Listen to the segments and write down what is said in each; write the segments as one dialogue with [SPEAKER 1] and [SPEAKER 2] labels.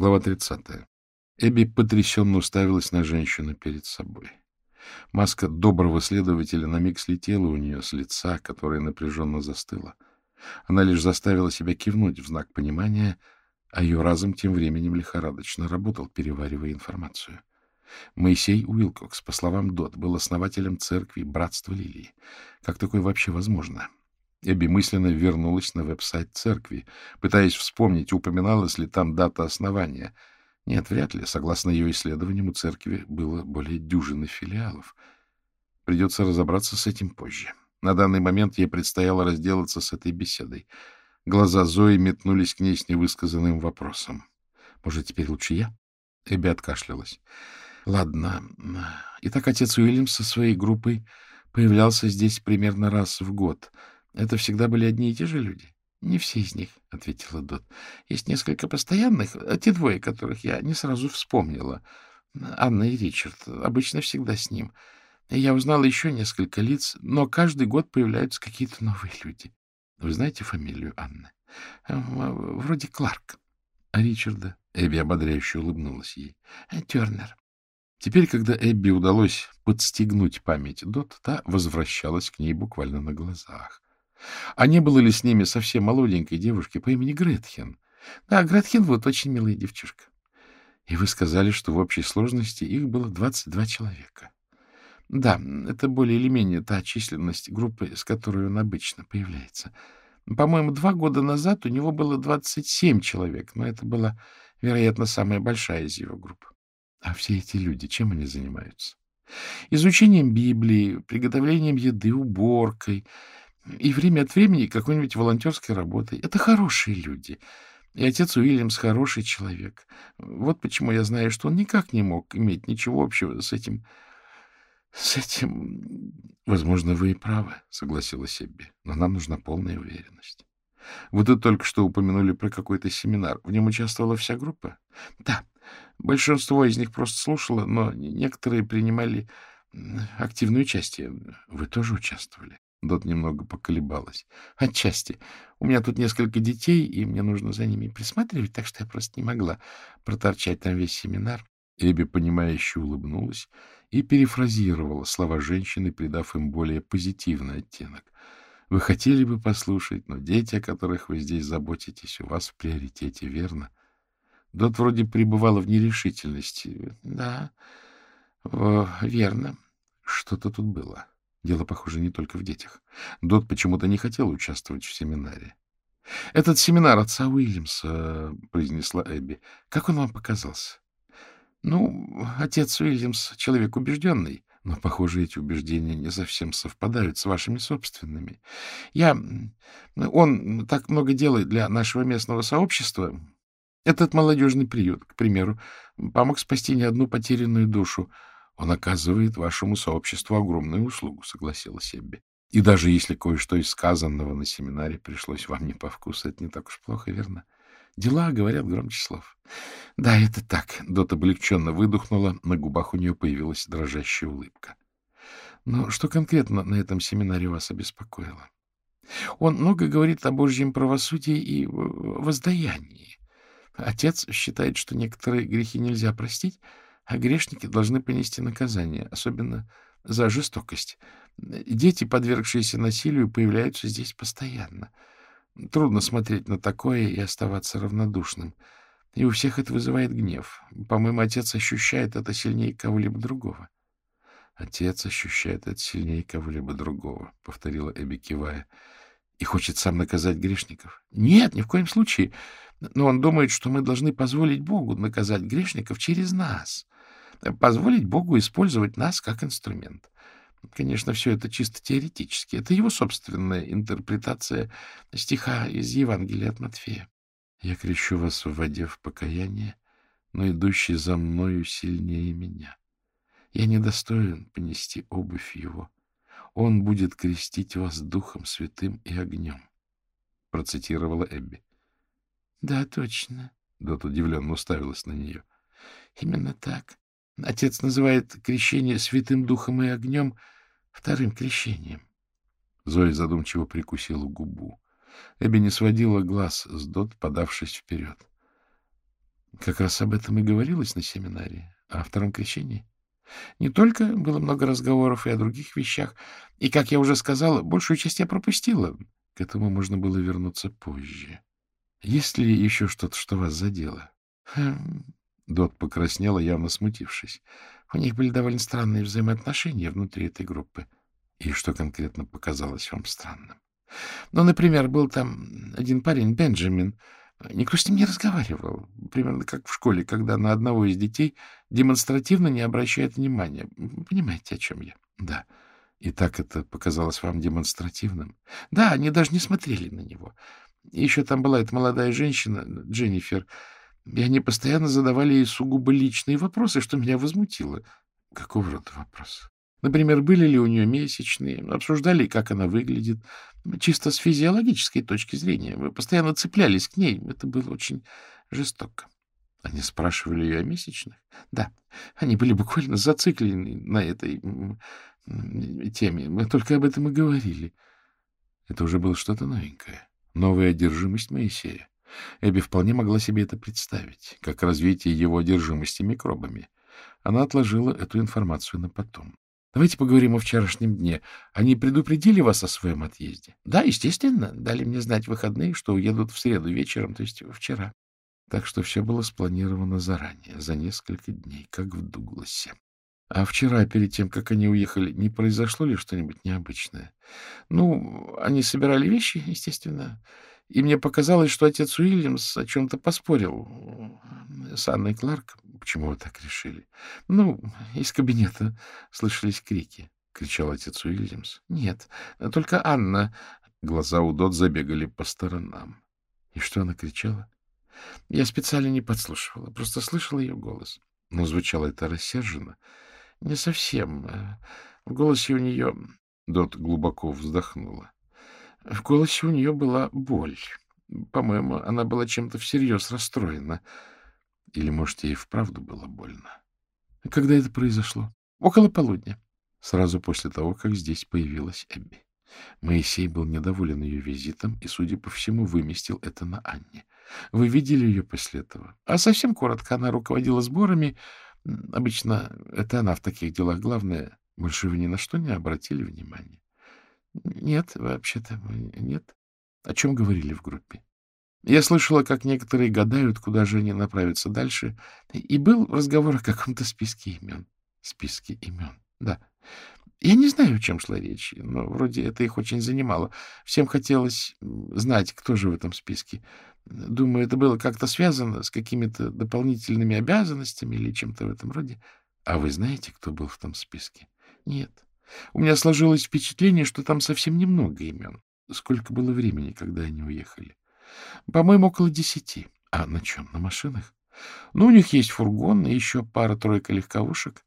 [SPEAKER 1] Глава 30. Эбби потрясенно уставилась на женщину перед собой. Маска доброго следователя на миг слетела у нее с лица, которое напряженно застыло. Она лишь заставила себя кивнуть в знак понимания, а ее разум тем временем лихорадочно работал, переваривая информацию. Моисей Уилкокс, по словам Дот, был основателем церкви Братства Лилии. Как такое вообще возможно? Эбби мысленно вернулась на веб-сайт церкви, пытаясь вспомнить, упоминалась ли там дата основания. Нет, вряд ли. Согласно ее исследованиям, у церкви было более дюжины филиалов. Придется разобраться с этим позже. На данный момент ей предстояло разделаться с этой беседой. Глаза Зои метнулись к ней с невысказанным вопросом. «Может, теперь лучше я?» Эбби откашлялась. «Ладно. Итак, отец Уильямс со своей группой появлялся здесь примерно раз в год». Это всегда были одни и те же люди? — Не все из них, — ответила Дот. — Есть несколько постоянных, а те двое, которых я не сразу вспомнила. Анна и Ричард. Обычно всегда с ним. Я узнала еще несколько лиц, но каждый год появляются какие-то новые люди. Вы знаете фамилию Анны? Вроде Кларк. А Ричарда? Эбби ободряюще улыбнулась ей. Тернер. Теперь, когда Эбби удалось подстегнуть память Дот, та возвращалась к ней буквально на глазах. А не было ли с ними совсем молоденькой девушки по имени Гретхен? Да, Гретхен вот очень милая девчушка. И вы сказали, что в общей сложности их было 22 человека. Да, это более или менее та численность группы, с которой он обычно появляется. По-моему, два года назад у него было 27 человек, но это была, вероятно, самая большая из его групп. А все эти люди, чем они занимаются? Изучением Библии, приготовлением еды, уборкой — и время от времени какой-нибудь волонтерской работой. Это хорошие люди. И отец Уильямс хороший человек. Вот почему я знаю, что он никак не мог иметь ничего общего с этим... С этим... Возможно, вы и правы, согласилась Эбби. Но нам нужна полная уверенность. Вы тут только что упомянули про какой-то семинар. В нем участвовала вся группа? Да. Большинство из них просто слушало, но некоторые принимали активное участие. Вы тоже участвовали? Дот немного поколебалась. Отчасти. У меня тут несколько детей, и мне нужно за ними присматривать, так что я просто не могла проторчать там весь семинар. Эбби, понимающе улыбнулась и перефразировала слова женщины, придав им более позитивный оттенок. Вы хотели бы послушать, но дети, о которых вы здесь заботитесь, у вас в приоритете, верно? Дот вроде пребывала в нерешительности. Да, верно. Что-то тут было. Дело, похоже, не только в детях. Дот почему-то не хотел участвовать в семинаре. — Этот семинар отца Уильямса, — произнесла Эбби, — как он вам показался? — Ну, отец Уильямс — человек убежденный, но, похоже, эти убеждения не совсем совпадают с вашими собственными. Я... Он так много делает для нашего местного сообщества. Этот молодежный приют, к примеру, помог спасти не одну потерянную душу, он оказывает вашему сообществу огромную услугу, — согласилась Эбби. И даже если кое-что из сказанного на семинаре пришлось вам не по вкусу, это не так уж плохо, верно? Дела говорят громче слов. Да, это так. Дот облегченно выдохнула, на губах у нее появилась дрожащая улыбка. Но что конкретно на этом семинаре вас обеспокоило? Он много говорит о Божьем правосудии и воздаянии. Отец считает, что некоторые грехи нельзя простить, а грешники должны понести наказание, особенно за жестокость. Дети, подвергшиеся насилию, появляются здесь постоянно. Трудно смотреть на такое и оставаться равнодушным. И у всех это вызывает гнев. По-моему, отец ощущает это сильнее кого-либо другого. Отец ощущает это сильнее кого-либо другого, — повторила Эбби, кивая. И хочет сам наказать грешников? Нет, ни в коем случае. Но он думает, что мы должны позволить Богу наказать грешников через нас позволить Богу использовать нас как инструмент. Конечно, все это чисто теоретически. Это его собственная интерпретация стиха из Евангелия от Матфея. «Я крещу вас в воде в покаяние, но идущий за мною сильнее меня. Я недостоин понести обувь его. Он будет крестить вас Духом Святым и огнем», — процитировала Эбби. — Да, точно. Дот удивленно уставилась на нее. — Именно так. Отец называет крещение святым духом и огнем вторым крещением. Зоя задумчиво прикусила губу. Эбби не сводила глаз с Дот, подавшись вперед. Как раз об этом и говорилось на семинаре, о втором крещении. Не только было много разговоров и о других вещах, и, как я уже сказала, большую часть я пропустила. К этому можно было вернуться позже. Есть ли еще что-то, что вас задело? Дот покраснела, явно смутившись. У них были довольно странные взаимоотношения внутри этой группы. И что конкретно показалось вам странным? Ну, например, был там один парень, Бенджамин, Никто с ним не разговаривал. Примерно как в школе, когда на одного из детей демонстративно не обращают внимания. Понимаете, о чем я? Да. И так это показалось вам демонстративным? Да, они даже не смотрели на него. И еще там была эта молодая женщина, Дженнифер, и они постоянно задавали ей сугубо личные вопросы, что меня возмутило. Какого рода вопросы? Например, были ли у нее месячные, обсуждали, как она выглядит, чисто с физиологической точки зрения. Мы постоянно цеплялись к ней. Это было очень жестоко. Они спрашивали ее о месячных? Да, они были буквально зациклены на этой теме. Мы только об этом и говорили. Это уже было что-то новенькое. Новая одержимость Моисея. Эбби вполне могла себе это представить, как развитие его одержимости микробами. Она отложила эту информацию на потом. Давайте поговорим о вчерашнем дне. Они предупредили вас о своем отъезде? Да, естественно. Дали мне знать выходные, что уедут в среду вечером, то есть вчера. Так что все было спланировано заранее, за несколько дней, как в Дугласе. А вчера, перед тем, как они уехали, не произошло ли что-нибудь необычное? Ну, они собирали вещи, естественно, и мне показалось, что отец Уильямс о чем-то поспорил с Анной Кларк. Почему вы так решили? Ну, из кабинета слышались крики. — кричал отец Уильямс. — Нет, только Анна. Глаза у Дот забегали по сторонам. И что она кричала? Я специально не подслушивала, просто слышала ее голос. Но звучало это рассерженно. Не совсем. В голосе у нее... Дот глубоко вздохнула. В голосе у нее была боль. По-моему, она была чем-то всерьез расстроена. Или, может, ей вправду было больно. Когда это произошло? Около полудня. Сразу после того, как здесь появилась Эбби. Моисей был недоволен ее визитом и, судя по всему, выместил это на Анне. Вы видели ее после этого? А совсем коротко, она руководила сборами. Обычно это она в таких делах главное. Больше вы ни на что не обратили внимания? Нет, вообще-то нет. О чем говорили в группе? Я слышала, как некоторые гадают, куда же они направятся дальше, и был разговор о каком-то списке имен. Списке имен, да. Я не знаю, о чем шла речь, но вроде это их очень занимало. Всем хотелось знать, кто же в этом списке. Думаю, это было как-то связано с какими-то дополнительными обязанностями или чем-то в этом роде. А вы знаете, кто был в том списке? Нет. У меня сложилось впечатление, что там совсем немного имен. Сколько было времени, когда они уехали? По-моему, около десяти. А на чем? На машинах? Ну, у них есть фургон и еще пара-тройка легковушек.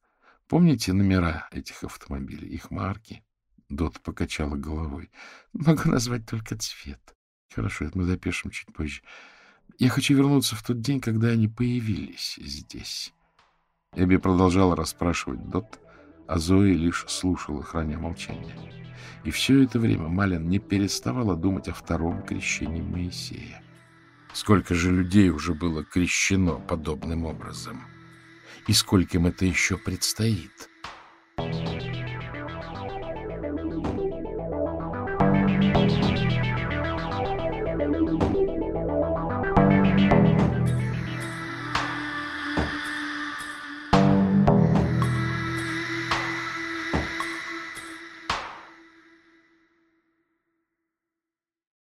[SPEAKER 1] Помните номера этих автомобилей, их марки? Дот покачала головой. Могу назвать только цвет. Хорошо, это мы запишем чуть позже. Я хочу вернуться в тот день, когда они появились здесь. Эбби продолжала расспрашивать Дот, а Зои лишь слушала, храня молчание. И все это время Малин не переставала думать о втором крещении Моисея. Сколько же людей уже было крещено подобным образом? И скольким это еще предстоит?